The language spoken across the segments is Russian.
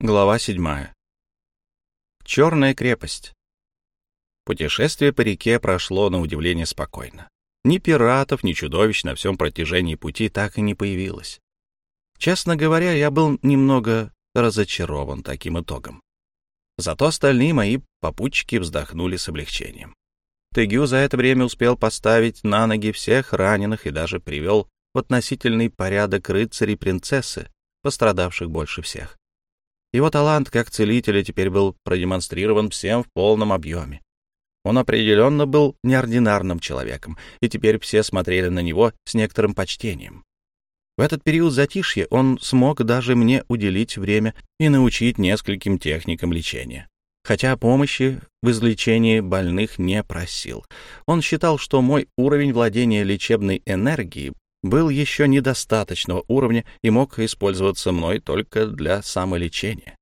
Глава 7. Черная крепость. Путешествие по реке прошло на удивление спокойно. Ни пиратов, ни чудовищ на всем протяжении пути так и не появилось. Честно говоря, я был немного разочарован таким итогом. Зато остальные мои попутчики вздохнули с облегчением. Тегю за это время успел поставить на ноги всех раненых и даже привел в относительный порядок рыцарей принцессы, пострадавших больше всех. Его талант как целителя теперь был продемонстрирован всем в полном объеме. Он определенно был неординарным человеком, и теперь все смотрели на него с некоторым почтением. В этот период затишья он смог даже мне уделить время и научить нескольким техникам лечения. Хотя помощи в излечении больных не просил. Он считал, что мой уровень владения лечебной энергией был еще недостаточного уровня и мог использоваться мной только для самолечения.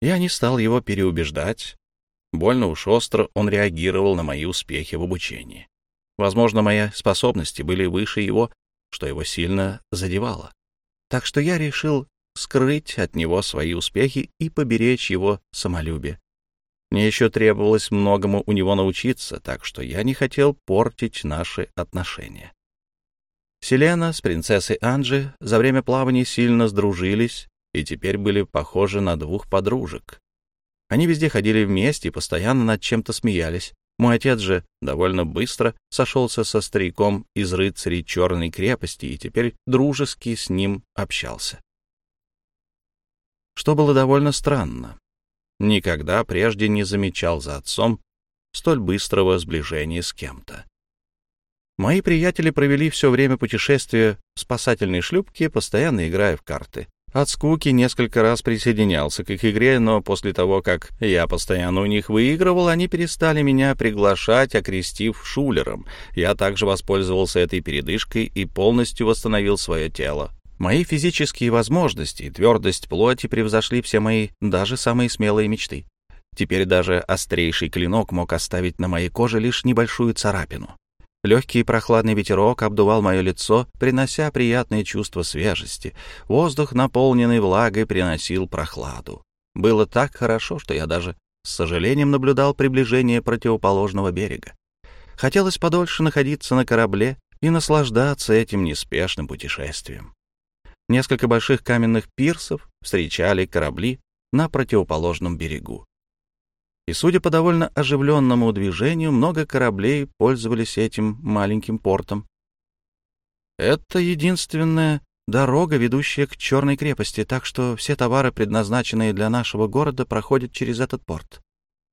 Я не стал его переубеждать. Больно уж остро он реагировал на мои успехи в обучении. Возможно, мои способности были выше его, что его сильно задевало. Так что я решил скрыть от него свои успехи и поберечь его самолюбие. Мне еще требовалось многому у него научиться, так что я не хотел портить наши отношения. Селена с принцессой Анджи за время плавания сильно сдружились и теперь были похожи на двух подружек. Они везде ходили вместе и постоянно над чем-то смеялись. Мой отец же довольно быстро сошелся со стариком из рыцарей Черной крепости и теперь дружески с ним общался. Что было довольно странно. Никогда прежде не замечал за отцом столь быстрого сближения с кем-то. Мои приятели провели все время путешествия в спасательной шлюпке, постоянно играя в карты. От скуки несколько раз присоединялся к их игре, но после того, как я постоянно у них выигрывал, они перестали меня приглашать, окрестив шулером. Я также воспользовался этой передышкой и полностью восстановил свое тело. Мои физические возможности и твердость плоти превзошли все мои, даже самые смелые мечты. Теперь даже острейший клинок мог оставить на моей коже лишь небольшую царапину. Легкий прохладный ветерок обдувал мое лицо, принося приятное чувство свежести. Воздух, наполненный влагой, приносил прохладу. Было так хорошо, что я даже с сожалением наблюдал приближение противоположного берега. Хотелось подольше находиться на корабле и наслаждаться этим неспешным путешествием. Несколько больших каменных пирсов встречали корабли на противоположном берегу и, судя по довольно оживленному движению, много кораблей пользовались этим маленьким портом. Это единственная дорога, ведущая к Черной крепости, так что все товары, предназначенные для нашего города, проходят через этот порт.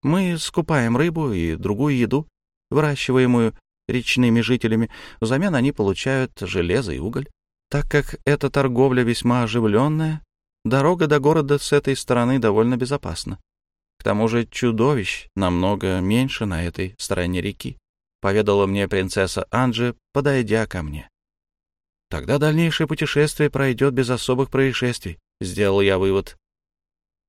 Мы скупаем рыбу и другую еду, выращиваемую речными жителями, взамен они получают железо и уголь. Так как эта торговля весьма оживленная, дорога до города с этой стороны довольно безопасна. К тому же чудовищ намного меньше на этой стороне реки, поведала мне принцесса Анджи, подойдя ко мне. Тогда дальнейшее путешествие пройдет без особых происшествий, сделал я вывод.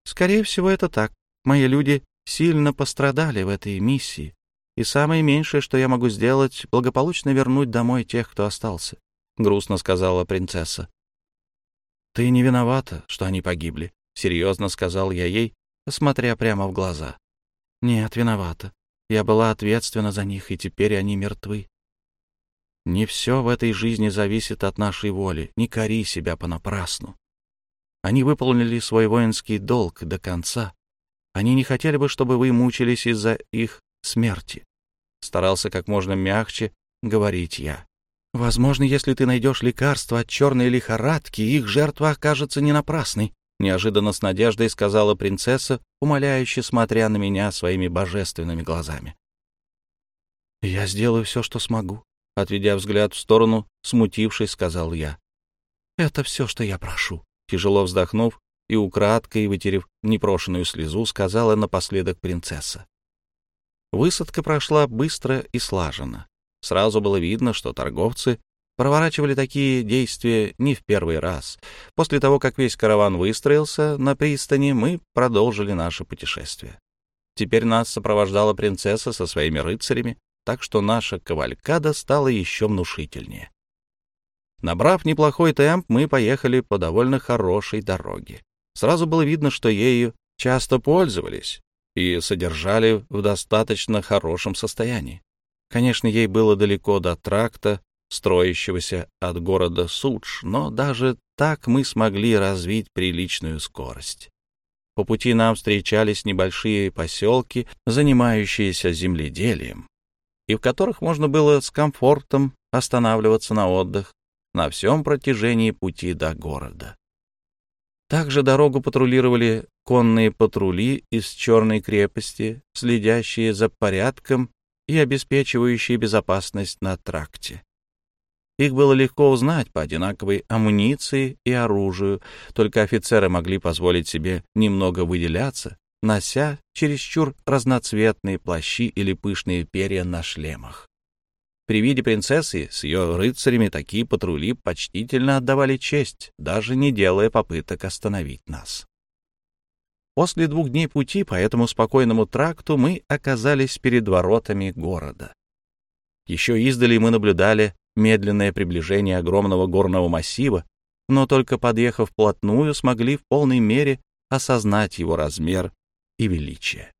Скорее всего, это так. Мои люди сильно пострадали в этой миссии, и самое меньшее, что я могу сделать, благополучно вернуть домой тех, кто остался, грустно сказала принцесса. Ты не виновата, что они погибли, серьезно сказал я ей, смотря прямо в глаза. «Нет, виновата. Я была ответственна за них, и теперь они мертвы. Не все в этой жизни зависит от нашей воли. Не кори себя понапрасну. Они выполнили свой воинский долг до конца. Они не хотели бы, чтобы вы мучились из-за их смерти. Старался как можно мягче говорить я. Возможно, если ты найдешь лекарство от черной лихорадки, их жертва окажется не напрасной. — неожиданно с надеждой сказала принцесса, умоляюще смотря на меня своими божественными глазами. «Я сделаю все, что смогу», — отведя взгляд в сторону, смутившись, сказал я. «Это все, что я прошу», — тяжело вздохнув и украдкой, вытерев непрошенную слезу, сказала напоследок принцесса. Высадка прошла быстро и слаженно. Сразу было видно, что торговцы проворачивали такие действия не в первый раз. После того, как весь караван выстроился на пристани, мы продолжили наше путешествие. Теперь нас сопровождала принцесса со своими рыцарями, так что наша кавалькада стала еще внушительнее. Набрав неплохой темп, мы поехали по довольно хорошей дороге. Сразу было видно, что ею часто пользовались и содержали в достаточно хорошем состоянии. Конечно, ей было далеко до тракта, строящегося от города Судж, но даже так мы смогли развить приличную скорость. По пути нам встречались небольшие поселки, занимающиеся земледелием, и в которых можно было с комфортом останавливаться на отдых на всем протяжении пути до города. Также дорогу патрулировали конные патрули из Черной крепости, следящие за порядком и обеспечивающие безопасность на тракте. Их было легко узнать по одинаковой амуниции и оружию, только офицеры могли позволить себе немного выделяться, нося чересчур разноцветные плащи или пышные перья на шлемах. При виде принцессы с ее рыцарями такие патрули почтительно отдавали честь, даже не делая попыток остановить нас. После двух дней пути по этому спокойному тракту мы оказались перед воротами города. Еще издали мы наблюдали медленное приближение огромного горного массива, но только подъехав вплотную, смогли в полной мере осознать его размер и величие.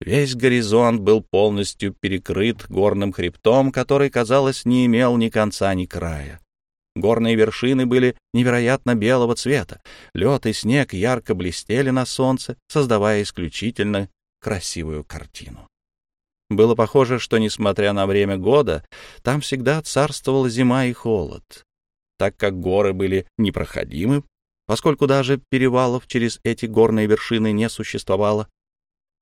Весь горизонт был полностью перекрыт горным хребтом, который, казалось, не имел ни конца, ни края. Горные вершины были невероятно белого цвета. Лед и снег ярко блестели на солнце, создавая исключительно красивую картину. Было похоже, что, несмотря на время года, там всегда царствовала зима и холод. Так как горы были непроходимы, поскольку даже перевалов через эти горные вершины не существовало,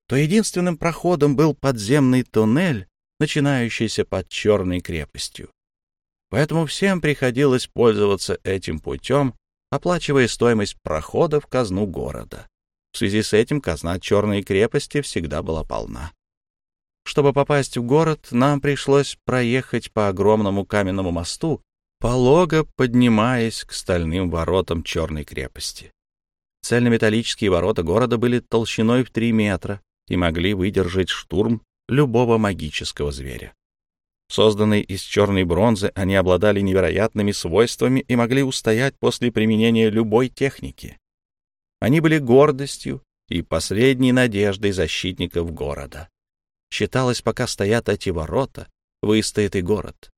то единственным проходом был подземный туннель, начинающийся под Черной крепостью. Поэтому всем приходилось пользоваться этим путем, оплачивая стоимость прохода в казну города. В связи с этим казна Черной крепости всегда была полна. Чтобы попасть в город, нам пришлось проехать по огромному каменному мосту, полого поднимаясь к стальным воротам Черной крепости. Цельнометаллические ворота города были толщиной в 3 метра, и могли выдержать штурм любого магического зверя. Созданные из черной бронзы, они обладали невероятными свойствами и могли устоять после применения любой техники. Они были гордостью и последней надеждой защитников города. Считалось, пока стоят эти ворота, выстоит и город.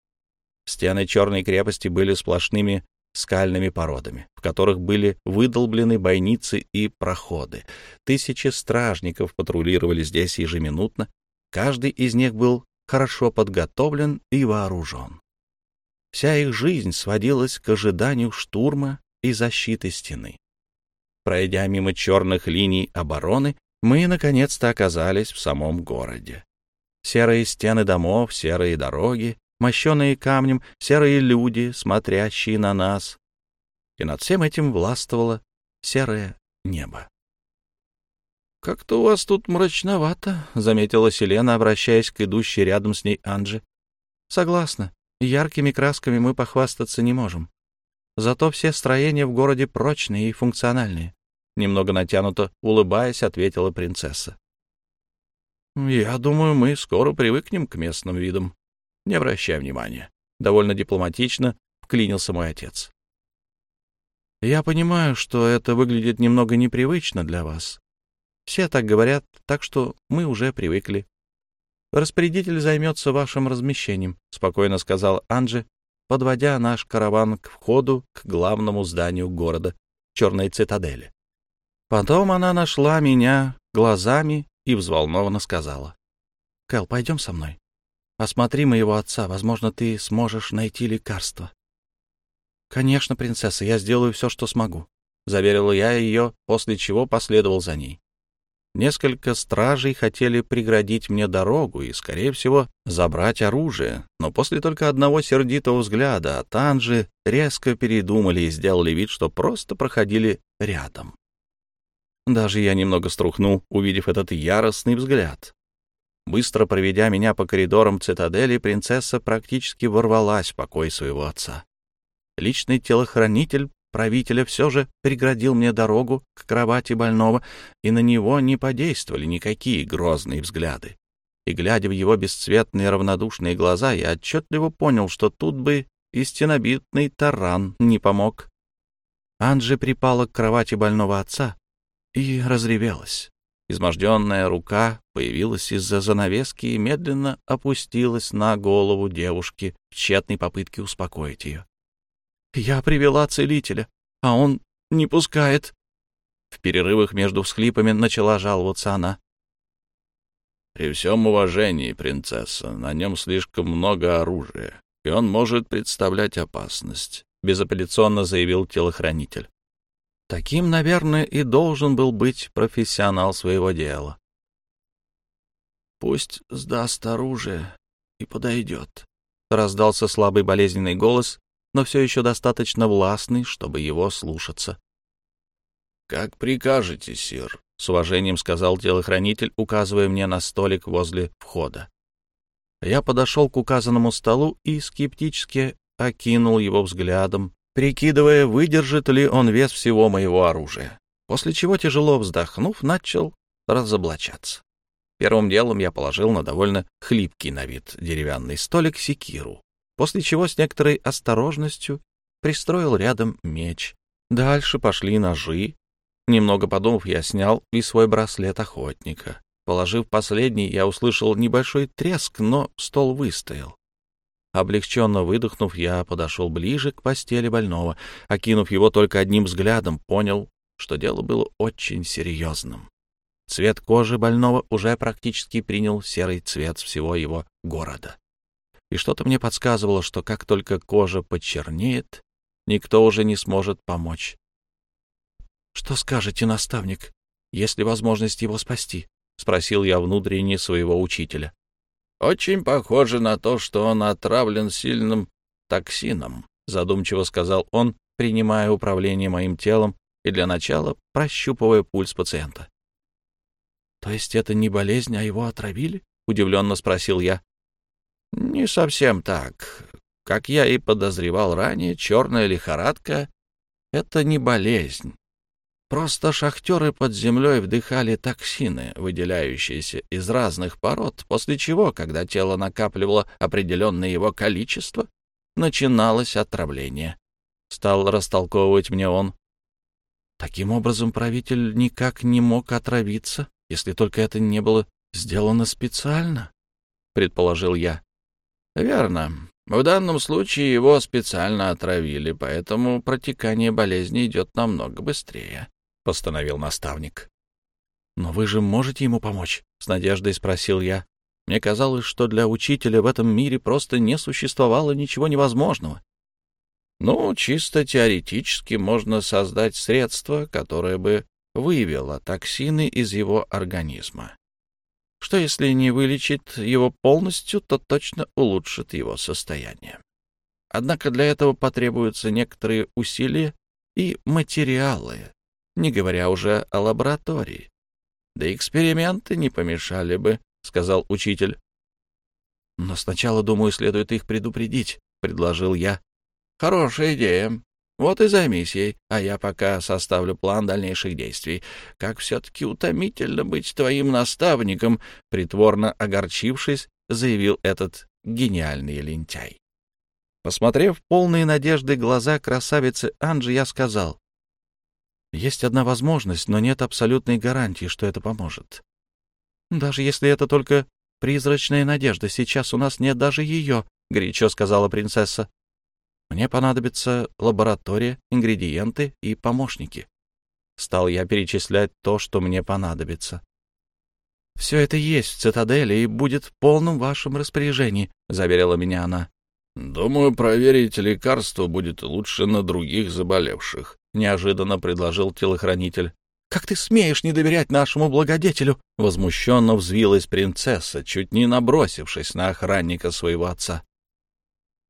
Стены черной крепости были сплошными скальными породами, в которых были выдолблены бойницы и проходы. Тысячи стражников патрулировали здесь ежеминутно, каждый из них был хорошо подготовлен и вооружен. Вся их жизнь сводилась к ожиданию штурма и защиты стены. Пройдя мимо черных линий обороны, мы наконец-то оказались в самом городе. Серые стены домов, серые дороги, мощеные камнем, серые люди, смотрящие на нас. И над всем этим властвовало серое небо. «Как-то у вас тут мрачновато», — заметила Селена, обращаясь к идущей рядом с ней Анже. «Согласна. Яркими красками мы похвастаться не можем. Зато все строения в городе прочные и функциональные», — немного натянуто улыбаясь, ответила принцесса. «Я думаю, мы скоро привыкнем к местным видам», не обращай внимания. Довольно дипломатично вклинился мой отец. Я понимаю, что это выглядит немного непривычно для вас. Все так говорят, так что мы уже привыкли. Распорядитель займется вашим размещением, спокойно сказал Анджи, подводя наш караван к входу к главному зданию города, черной цитадели. Потом она нашла меня глазами и взволнованно сказала. — Кэл, пойдем со мной. Осмотри моего отца, возможно, ты сможешь найти лекарство. — Конечно, принцесса, я сделаю все, что смогу, — заверила я ее, после чего последовал за ней. Несколько стражей хотели преградить мне дорогу и, скорее всего, забрать оружие, но после только одного сердитого взгляда от Анжи резко передумали и сделали вид, что просто проходили рядом. Даже я немного струхнул, увидев этот яростный взгляд. Быстро проведя меня по коридорам цитадели, принцесса практически ворвалась в покой своего отца. Личный телохранитель правителя все же преградил мне дорогу к кровати больного, и на него не подействовали никакие грозные взгляды. И, глядя в его бесцветные равнодушные глаза, я отчетливо понял, что тут бы и стенобитный таран не помог. Анджи припала к кровати больного отца и разревелась. Изможденная рука появилась из-за занавески и медленно опустилась на голову девушки в тщетной попытке успокоить ее. «Я привела целителя, а он не пускает». В перерывах между всхлипами начала жаловаться она. «При всем уважении, принцесса, на нем слишком много оружия, и он может представлять опасность», — безапелляционно заявил телохранитель. Таким, наверное, и должен был быть профессионал своего дела. «Пусть сдаст оружие и подойдет», — раздался слабый болезненный голос, но все еще достаточно властный, чтобы его слушаться. «Как прикажете, сир», — с уважением сказал телохранитель, указывая мне на столик возле входа. Я подошел к указанному столу и скептически окинул его взглядом, прикидывая, выдержит ли он вес всего моего оружия, после чего, тяжело вздохнув, начал разоблачаться. Первым делом я положил на довольно хлипкий на вид деревянный столик секиру, после чего с некоторой осторожностью пристроил рядом меч. Дальше пошли ножи. Немного подумав, я снял и свой браслет охотника. Положив последний, я услышал небольшой треск, но стол выстоял. Облегченно выдохнув, я подошел ближе к постели больного. Окинув его только одним взглядом, понял, что дело было очень серьезным. Цвет кожи больного уже практически принял серый цвет всего его города. И что-то мне подсказывало, что как только кожа почернеет, никто уже не сможет помочь. — Что скажете, наставник, есть ли возможность его спасти? — спросил я внутренне своего учителя. Очень похоже на то, что он отравлен сильным токсином, задумчиво сказал он, принимая управление моим телом и для начала прощупывая пульс пациента. То есть это не болезнь, а его отравили? удивленно спросил я. Не совсем так. Как я и подозревал ранее, черная лихорадка — это не болезнь, Просто шахтеры под землей вдыхали токсины, выделяющиеся из разных пород, после чего, когда тело накапливало определенное его количество, начиналось отравление. Стал растолковывать мне он. Таким образом, правитель никак не мог отравиться, если только это не было сделано специально, — предположил я. — Верно. В данном случае его специально отравили, поэтому протекание болезни идет намного быстрее постановил наставник. «Но вы же можете ему помочь?» — с надеждой спросил я. Мне казалось, что для учителя в этом мире просто не существовало ничего невозможного. Ну, чисто теоретически можно создать средство, которое бы выявило токсины из его организма. Что если не вылечит его полностью, то точно улучшит его состояние. Однако для этого потребуются некоторые усилия и материалы, не говоря уже о лаборатории. Да эксперименты не помешали бы, — сказал учитель. — Но сначала, думаю, следует их предупредить, — предложил я. — Хорошая идея. Вот и займись ей, а я пока составлю план дальнейших действий. Как все-таки утомительно быть твоим наставником, — притворно огорчившись, заявил этот гениальный лентяй. Посмотрев полные надежды глаза красавицы Анжи, я сказал, есть одна возможность, но нет абсолютной гарантии, что это поможет. Даже если это только призрачная надежда, сейчас у нас нет даже ее, — горячо сказала принцесса. Мне понадобится лаборатория, ингредиенты и помощники. Стал я перечислять то, что мне понадобится. «Все это есть в цитадели и будет в полном вашем распоряжении», — заверила меня она. «Думаю, проверить лекарство будет лучше на других заболевших», — неожиданно предложил телохранитель. «Как ты смеешь не доверять нашему благодетелю?» — возмущенно взвилась принцесса, чуть не набросившись на охранника своего отца.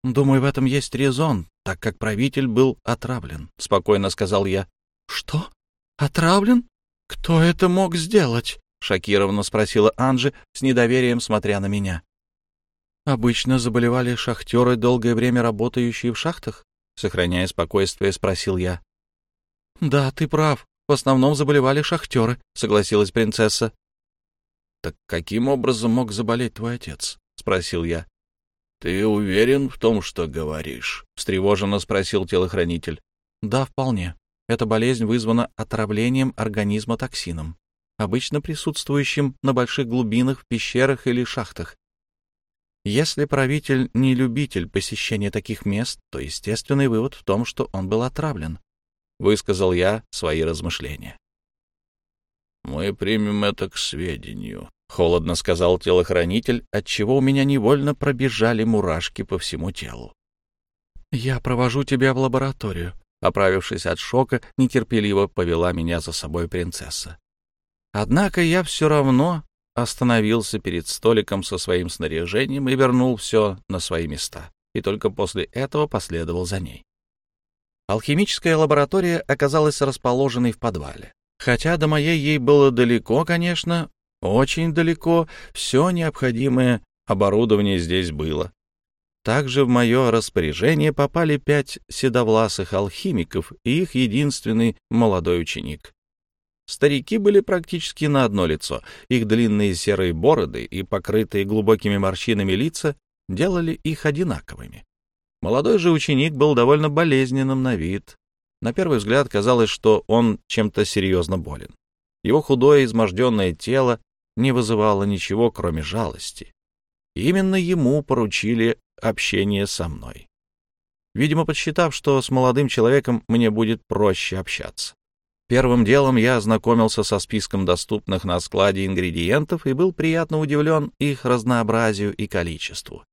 «Думаю, в этом есть резон, так как правитель был отравлен», — спокойно сказал я. «Что? Отравлен? Кто это мог сделать?» — шокированно спросила Анжи, с недоверием смотря на меня. «Обычно заболевали шахтеры, долгое время работающие в шахтах?» Сохраняя спокойствие, спросил я. «Да, ты прав. В основном заболевали шахтеры», — согласилась принцесса. «Так каким образом мог заболеть твой отец?» — спросил я. «Ты уверен в том, что говоришь?» — встревоженно спросил телохранитель. «Да, вполне. Эта болезнь вызвана отравлением организма токсином, обычно присутствующим на больших глубинах в пещерах или шахтах. Если правитель не любитель посещения таких мест, то естественный вывод в том, что он был отравлен. Высказал я свои размышления. «Мы примем это к сведению», — холодно сказал телохранитель, отчего у меня невольно пробежали мурашки по всему телу. «Я провожу тебя в лабораторию», — оправившись от шока, нетерпеливо повела меня за собой принцесса. Однако я все равно остановился перед столиком со своим снаряжением и вернул все на свои места, и только после этого последовал за ней. Алхимическая лаборатория оказалась расположенной в подвале. Хотя до моей ей было далеко, конечно, очень далеко, все необходимое оборудование здесь было. Также в мое распоряжение попали пять седовласых алхимиков и их единственный молодой ученик. Старики были практически на одно лицо. Их длинные серые бороды и покрытые глубокими морщинами лица делали их одинаковыми. Молодой же ученик был довольно болезненным на вид. На первый взгляд казалось, что он чем-то серьезно болен. Его худое изможденное тело не вызывало ничего, кроме жалости. И именно ему поручили общение со мной. Видимо, подсчитав, что с молодым человеком мне будет проще общаться. Первым делом я ознакомился со списком доступных на складе ингредиентов и был приятно удивлен их разнообразию и количеству.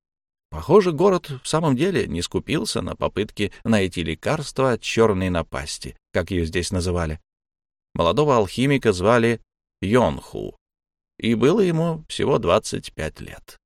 Похоже, город в самом деле не скупился на попытки найти лекарство от черной напасти, как ее здесь называли. Молодого алхимика звали Йонху, и было ему всего 25 лет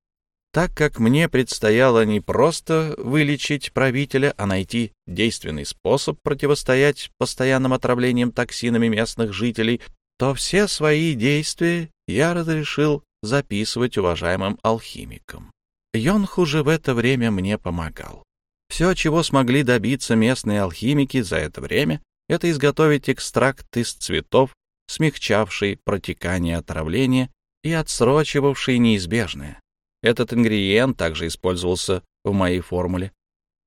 так как мне предстояло не просто вылечить правителя, а найти действенный способ противостоять постоянным отравлениям токсинами местных жителей, то все свои действия я разрешил записывать уважаемым алхимикам. Йонху же в это время мне помогал. Все, чего смогли добиться местные алхимики за это время, это изготовить экстракт из цветов, смягчавший протекание отравления и отсрочивавший неизбежное. Этот ингредиент также использовался в моей формуле.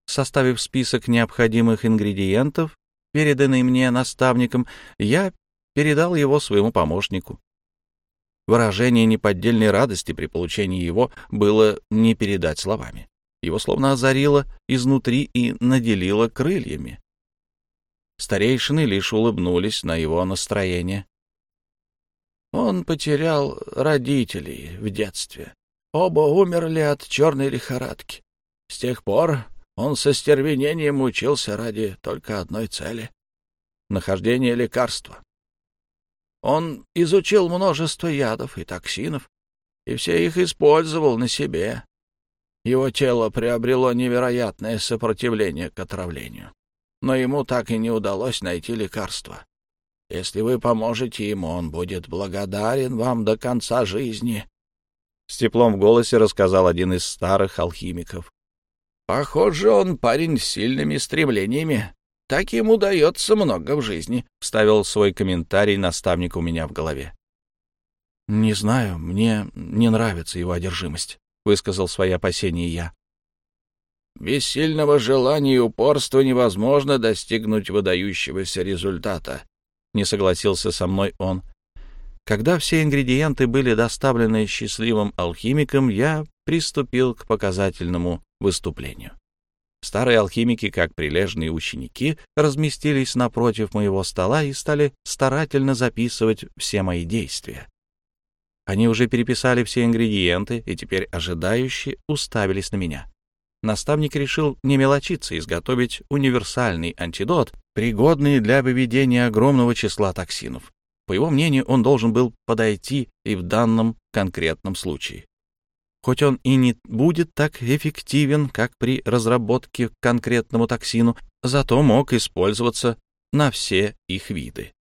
Составив список необходимых ингредиентов, переданный мне наставником, я передал его своему помощнику. Выражение неподдельной радости при получении его было не передать словами. Его словно озарило изнутри и наделило крыльями. Старейшины лишь улыбнулись на его настроение. Он потерял родителей в детстве. Оба умерли от черной лихорадки. С тех пор он со стервенением учился ради только одной цели — нахождения лекарства. Он изучил множество ядов и токсинов, и все их использовал на себе. Его тело приобрело невероятное сопротивление к отравлению, но ему так и не удалось найти лекарство. Если вы поможете ему, он будет благодарен вам до конца жизни. С теплом в голосе рассказал один из старых алхимиков. «Похоже, он парень с сильными стремлениями. Так ему удается много в жизни», — вставил свой комментарий наставник у меня в голове. «Не знаю, мне не нравится его одержимость», — высказал свои опасения я. «Без сильного желания и упорства невозможно достигнуть выдающегося результата», — не согласился со мной он. Когда все ингредиенты были доставлены счастливым алхимиком, я приступил к показательному выступлению. Старые алхимики, как прилежные ученики, разместились напротив моего стола и стали старательно записывать все мои действия. Они уже переписали все ингредиенты и теперь ожидающие уставились на меня. Наставник решил не мелочиться, изготовить универсальный антидот, пригодный для выведения огромного числа токсинов. По его мнению, он должен был подойти и в данном конкретном случае. Хоть он и не будет так эффективен, как при разработке конкретному токсину, зато мог использоваться на все их виды.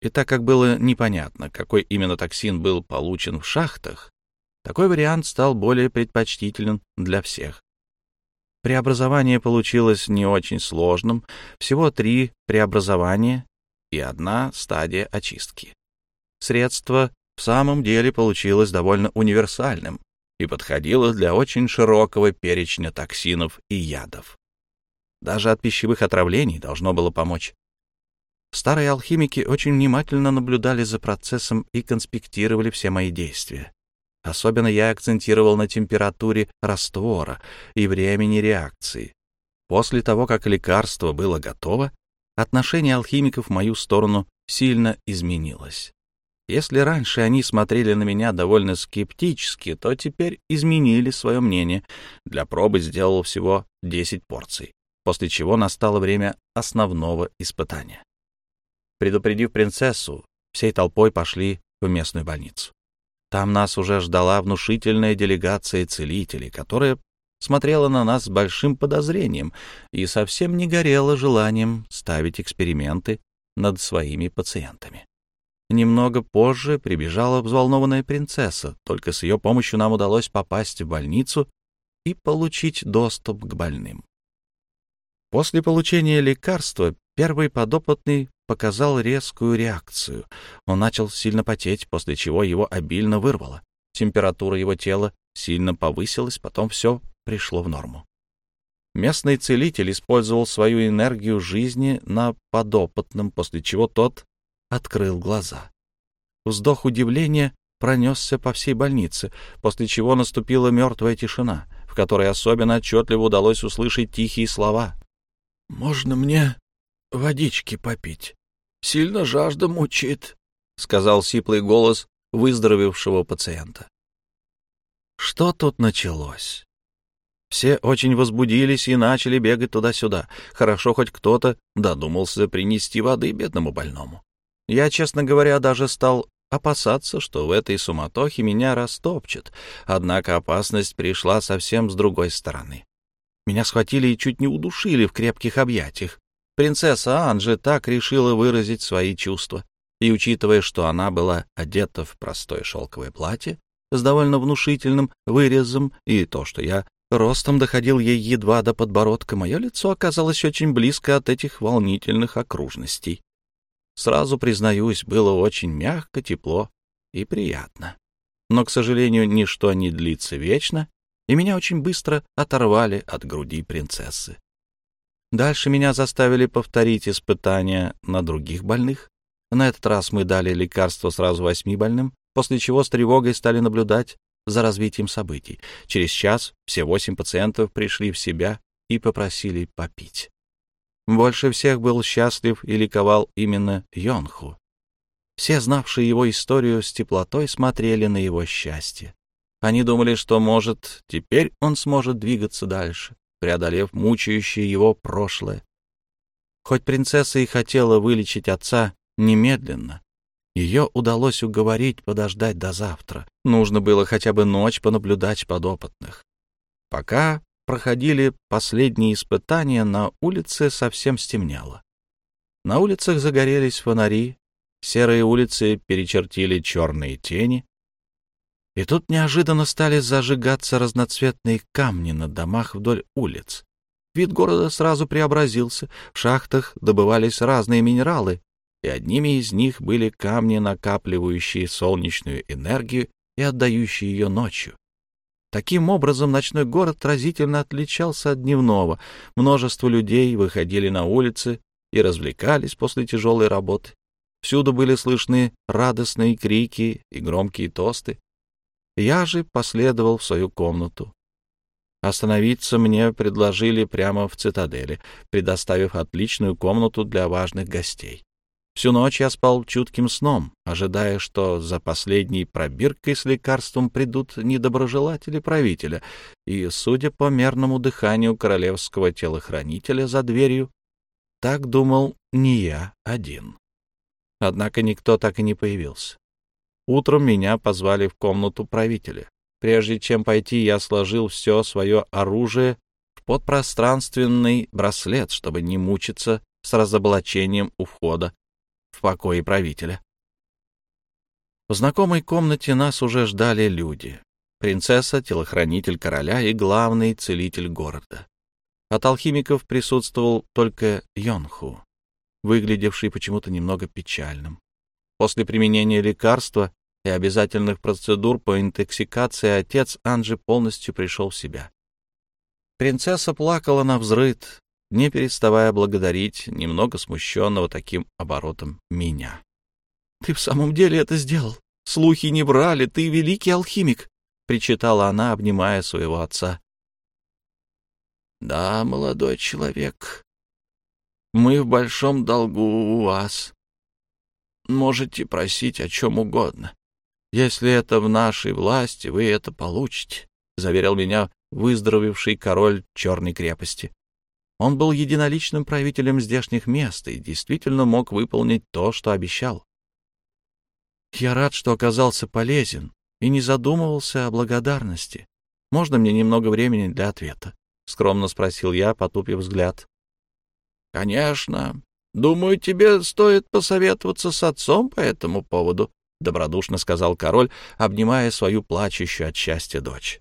И так как было непонятно, какой именно токсин был получен в шахтах, такой вариант стал более предпочтителен для всех. Преобразование получилось не очень сложным, всего три преобразования и одна стадия очистки. Средство в самом деле получилось довольно универсальным и подходило для очень широкого перечня токсинов и ядов. Даже от пищевых отравлений должно было помочь. Старые алхимики очень внимательно наблюдали за процессом и конспектировали все мои действия. Особенно я акцентировал на температуре раствора и времени реакции. После того, как лекарство было готово, отношение алхимиков в мою сторону сильно изменилось. Если раньше они смотрели на меня довольно скептически, то теперь изменили свое мнение. Для пробы сделал всего 10 порций, после чего настало время основного испытания. Предупредив принцессу, всей толпой пошли в местную больницу. Там нас уже ждала внушительная делегация целителей, которая смотрела на нас с большим подозрением и совсем не горела желанием ставить эксперименты над своими пациентами. Немного позже прибежала взволнованная принцесса. Только с ее помощью нам удалось попасть в больницу и получить доступ к больным. После получения лекарства первый подопытный показал резкую реакцию. Он начал сильно потеть, после чего его обильно вырвало. Температура его тела сильно повысилась, потом все пришло в норму. Местный целитель использовал свою энергию жизни на подопытном, после чего тот открыл глаза. Вздох удивления пронесся по всей больнице, после чего наступила мертвая тишина, в которой особенно отчетливо удалось услышать тихие слова. «Можно мне водички попить? Сильно жажда мучит», — сказал сиплый голос выздоровевшего пациента. Что тут началось? Все очень возбудились и начали бегать туда-сюда. Хорошо, хоть кто-то додумался принести воды бедному больному. Я, честно говоря, даже стал опасаться, что в этой суматохе меня растопчет, однако опасность пришла совсем с другой стороны. Меня схватили и чуть не удушили в крепких объятиях. Принцесса Анжи так решила выразить свои чувства, и, учитывая, что она была одета в простое шелковое платье с довольно внушительным вырезом, и то, что я ростом доходил ей едва до подбородка, мое лицо оказалось очень близко от этих волнительных окружностей. Сразу признаюсь, было очень мягко, тепло и приятно. Но, к сожалению, ничто не длится вечно, и меня очень быстро оторвали от груди принцессы. Дальше меня заставили повторить испытания на других больных. На этот раз мы дали лекарство сразу восьми больным, после чего с тревогой стали наблюдать за развитием событий. Через час все восемь пациентов пришли в себя и попросили попить. Больше всех был счастлив и ликовал именно Йонху. Все, знавшие его историю, с теплотой смотрели на его счастье. Они думали, что, может, теперь он сможет двигаться дальше, преодолев мучающее его прошлое. Хоть принцесса и хотела вылечить отца немедленно, ее удалось уговорить подождать до завтра. Нужно было хотя бы ночь понаблюдать подопытных. Пока проходили последние испытания, на улице совсем стемнело. На улицах загорелись фонари, серые улицы перечертили черные тени. И тут неожиданно стали зажигаться разноцветные камни на домах вдоль улиц. Вид города сразу преобразился, в шахтах добывались разные минералы, и одними из них были камни, накапливающие солнечную энергию и отдающие ее ночью. Таким образом, ночной город разительно отличался от дневного. Множество людей выходили на улицы и развлекались после тяжелой работы. Всюду были слышны радостные крики и громкие тосты. Я же последовал в свою комнату. Остановиться мне предложили прямо в цитадели, предоставив отличную комнату для важных гостей. Всю ночь я спал чутким сном, ожидая, что за последней пробиркой с лекарством придут недоброжелатели правителя, и, судя по мерному дыханию королевского телохранителя за дверью, так думал не я один. Однако никто так и не появился. Утром меня позвали в комнату правителя. Прежде чем пойти, я сложил все свое оружие в подпространственный браслет, чтобы не мучиться с разоблачением у входа в покое правителя. В знакомой комнате нас уже ждали люди. Принцесса, телохранитель короля и главный целитель города. От алхимиков присутствовал только Йонху, выглядевший почему-то немного печальным. После применения лекарства и обязательных процедур по интоксикации отец Анжи полностью пришел в себя. Принцесса плакала на взрыд, не переставая благодарить немного смущенного таким оборотом меня. «Ты в самом деле это сделал? Слухи не брали, ты великий алхимик!» — причитала она, обнимая своего отца. «Да, молодой человек, мы в большом долгу у вас. Можете просить о чем угодно. Если это в нашей власти, вы это получите», — заверил меня выздоровевший король Черной крепости. Он был единоличным правителем здешних мест и действительно мог выполнить то, что обещал. Я рад, что оказался полезен и не задумывался о благодарности. Можно мне немного времени для ответа? — скромно спросил я, потупив взгляд. — Конечно. Думаю, тебе стоит посоветоваться с отцом по этому поводу, — добродушно сказал король, обнимая свою плачущую от счастья дочь.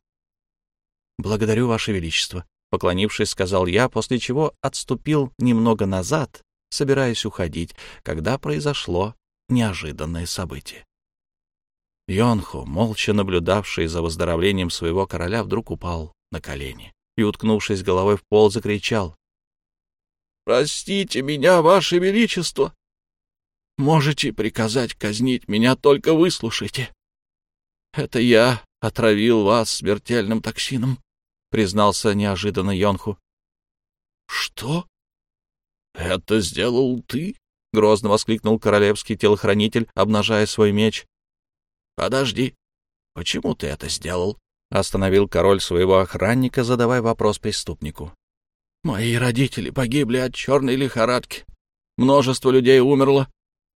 — Благодарю, Ваше Величество, — поклонившись, сказал я, после чего отступил немного назад, собираясь уходить, когда произошло неожиданное событие. Йонху, молча наблюдавший за выздоровлением своего короля, вдруг упал на колени и, уткнувшись головой в пол, закричал. «Простите меня, Ваше Величество! Можете приказать казнить меня, только выслушайте. Это я отравил вас смертельным токсином», — признался неожиданно Йонху. «Что? Это сделал ты?» — грозно воскликнул королевский телохранитель, обнажая свой меч. «Подожди, почему ты это сделал?» — остановил король своего охранника, задавая вопрос преступнику. «Мои родители погибли от черной лихорадки. Множество людей умерло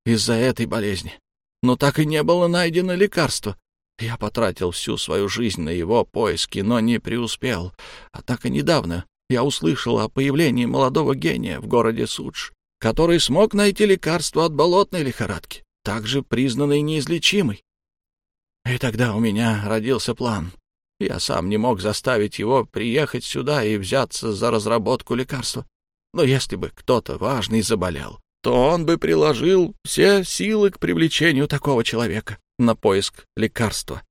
из-за этой болезни. Но так и не было найдено лекарства. Я потратил всю свою жизнь на его поиски, но не преуспел. А так и недавно я услышал о появлении молодого гения в городе Судж, который смог найти лекарство от болотной лихорадки, также признанной неизлечимой. И тогда у меня родился план. Я сам не мог заставить его приехать сюда и взяться за разработку лекарства. Но если бы кто-то важный заболел, то он бы приложил все силы к привлечению такого человека на поиск лекарства.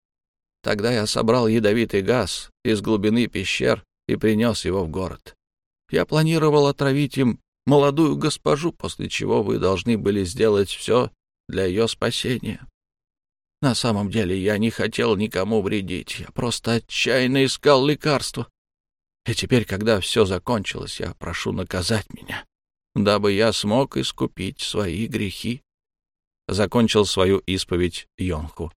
Тогда я собрал ядовитый газ из глубины пещер и принес его в город. Я планировал отравить им молодую госпожу, после чего вы должны были сделать все для ее спасения. На самом деле я не хотел никому вредить, я просто отчаянно искал лекарства. И теперь, когда все закончилось, я прошу наказать меня, дабы я смог искупить свои грехи. Закончил свою исповедь Йонху.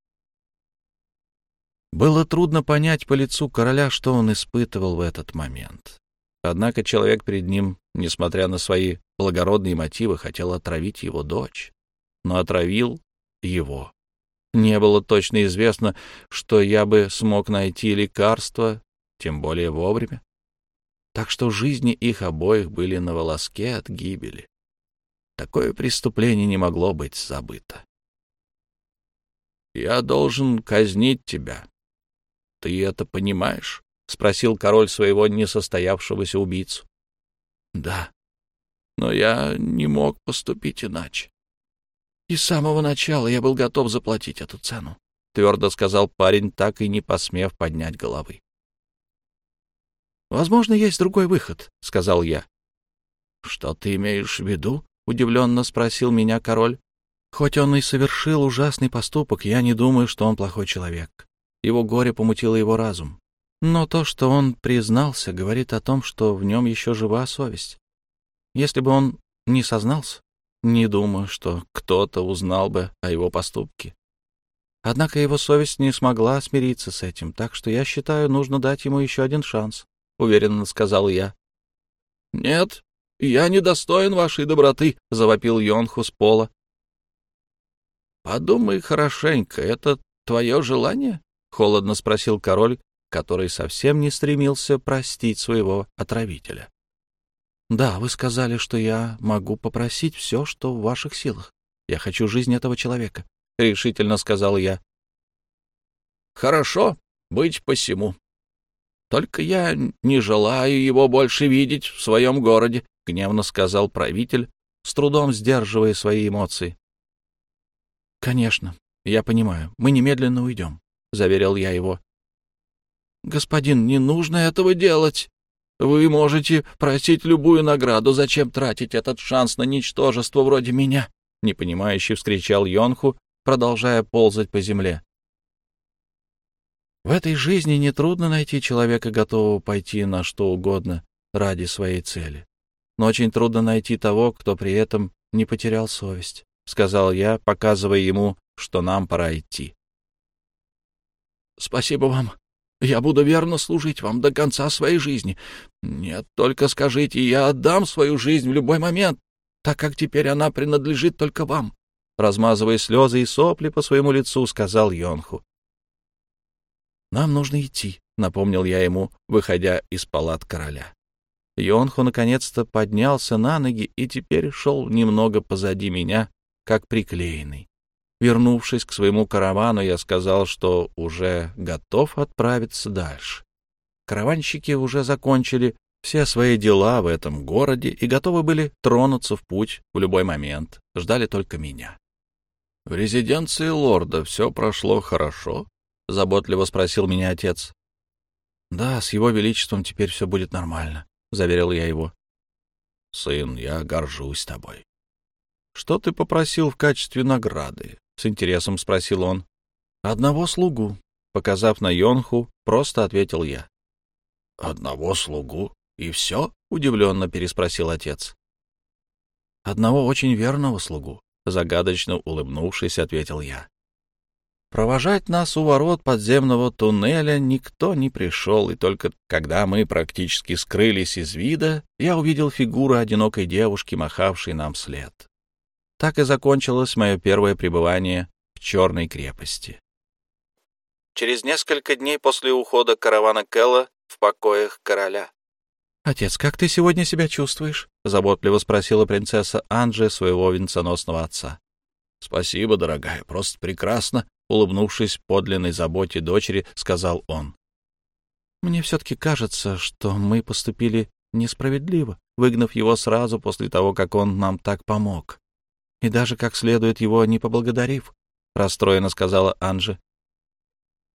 Было трудно понять по лицу короля, что он испытывал в этот момент. Однако человек перед ним, несмотря на свои благородные мотивы, хотел отравить его дочь, но отравил его. Не было точно известно, что я бы смог найти лекарство, тем более вовремя. Так что жизни их обоих были на волоске от гибели. Такое преступление не могло быть забыто. «Я должен казнить тебя. Ты это понимаешь?» — спросил король своего несостоявшегося убийцу. «Да, но я не мог поступить иначе. И с самого начала я был готов заплатить эту цену, — твердо сказал парень, так и не посмев поднять головы. «Возможно, есть другой выход», — сказал я. «Что ты имеешь в виду?» — удивленно спросил меня король. «Хоть он и совершил ужасный поступок, я не думаю, что он плохой человек. Его горе помутило его разум. Но то, что он признался, говорит о том, что в нем еще жива совесть. Если бы он не сознался, не думаю, что кто-то узнал бы о его поступке. Однако его совесть не смогла смириться с этим, так что я считаю, нужно дать ему еще один шанс, — уверенно сказал я. — Нет, я не достоин вашей доброты, — завопил Йонху с пола. — Подумай хорошенько, это твое желание? — холодно спросил король, который совсем не стремился простить своего отравителя. Да, вы сказали, что я могу попросить все, что в ваших силах. Я хочу жизнь этого человека, — решительно сказал я. Хорошо, быть посему. Только я не желаю его больше видеть в своем городе, — гневно сказал правитель, с трудом сдерживая свои эмоции. Конечно, я понимаю, мы немедленно уйдем, — заверил я его. Господин, не нужно этого делать, Вы можете просить любую награду. Зачем тратить этот шанс на ничтожество вроде меня? Непонимающе вскричал Йонху, продолжая ползать по земле. В этой жизни нетрудно найти человека, готового пойти на что угодно ради своей цели. Но очень трудно найти того, кто при этом не потерял совесть, — сказал я, показывая ему, что нам пора идти. — Спасибо вам. Я буду верно служить вам до конца своей жизни. Нет, только скажите, я отдам свою жизнь в любой момент, так как теперь она принадлежит только вам. Размазывая слезы и сопли по своему лицу, сказал Йонху. «Нам нужно идти», — напомнил я ему, выходя из палат короля. Йонху наконец-то поднялся на ноги и теперь шел немного позади меня, как приклеенный. Вернувшись к своему каравану, я сказал, что уже готов отправиться дальше. Караванщики уже закончили все свои дела в этом городе и готовы были тронуться в путь в любой момент, ждали только меня. — В резиденции лорда все прошло хорошо? — заботливо спросил меня отец. — Да, с его величеством теперь все будет нормально. — заверил я его. — Сын, я горжусь тобой. — Что ты попросил в качестве награды? — с интересом спросил он. — Одного слугу. Показав на Йонху, просто ответил я. — Одного слугу? И все? — удивленно переспросил отец. — Одного очень верного слугу, — загадочно улыбнувшись, ответил я. Провожать нас у ворот подземного туннеля никто не пришел, и только когда мы практически скрылись из вида, я увидел фигуру одинокой девушки, махавшей нам след. Так и закончилось мое первое пребывание в Черной крепости. Через несколько дней после ухода каравана Келла в покоях короля. «Отец, как ты сегодня себя чувствуешь?» — заботливо спросила принцесса Анджи своего венценосного отца. «Спасибо, дорогая, просто прекрасно», улыбнувшись подлинной заботе дочери, сказал он. «Мне все-таки кажется, что мы поступили несправедливо, выгнав его сразу после того, как он нам так помог. И даже как следует его не поблагодарив», — расстроенно сказала Анжи.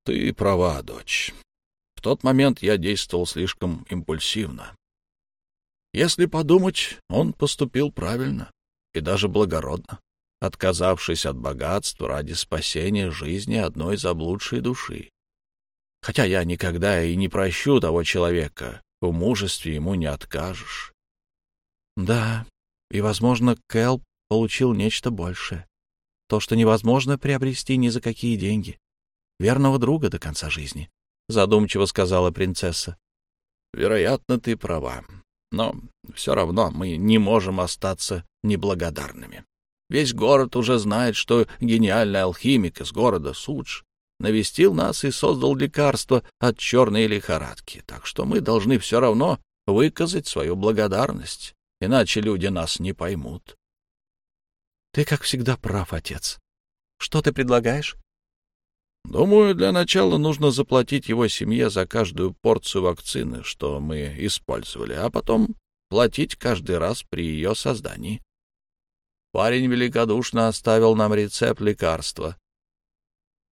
«Ты права, дочь. В тот момент я действовал слишком импульсивно. Если подумать, он поступил правильно и даже благородно отказавшись от богатства ради спасения жизни одной заблудшей души. Хотя я никогда и не прощу того человека, в мужестве ему не откажешь. Да, и, возможно, Кэл получил нечто большее. То, что невозможно приобрести ни за какие деньги. Верного друга до конца жизни, — задумчиво сказала принцесса. — Вероятно, ты права. Но все равно мы не можем остаться неблагодарными. Весь город уже знает, что гениальный алхимик из города Судж навестил нас и создал лекарство от черной лихорадки, так что мы должны все равно выказать свою благодарность, иначе люди нас не поймут. — Ты, как всегда, прав, отец. Что ты предлагаешь? — Думаю, для начала нужно заплатить его семье за каждую порцию вакцины, что мы использовали, а потом платить каждый раз при ее создании. Парень великодушно оставил нам рецепт лекарства.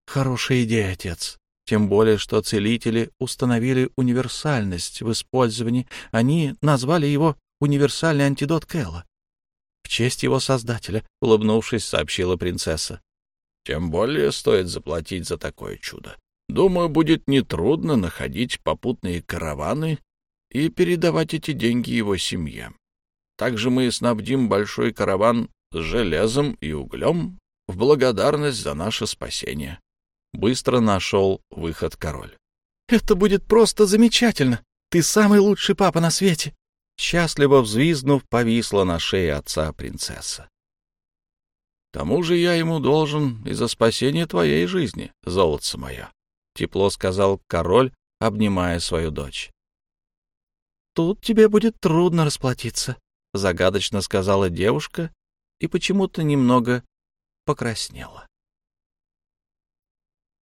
Хорошая идея, отец. Тем более, что целители установили универсальность в использовании. Они назвали его универсальный антидот Кэлла. В честь его создателя, улыбнувшись, сообщила принцесса. Тем более стоит заплатить за такое чудо. Думаю, будет нетрудно находить попутные караваны и передавать эти деньги его семье. Также мы снабдим большой караван железом и углем в благодарность за наше спасение. Быстро нашел выход король. — Это будет просто замечательно! Ты самый лучший папа на свете! Счастливо взвизгнув, повисла на шее отца принцесса. — тому же я ему должен и за спасение твоей жизни, золотце мое, — тепло сказал король, обнимая свою дочь. — Тут тебе будет трудно расплатиться, — загадочно сказала девушка и почему-то немного покраснела.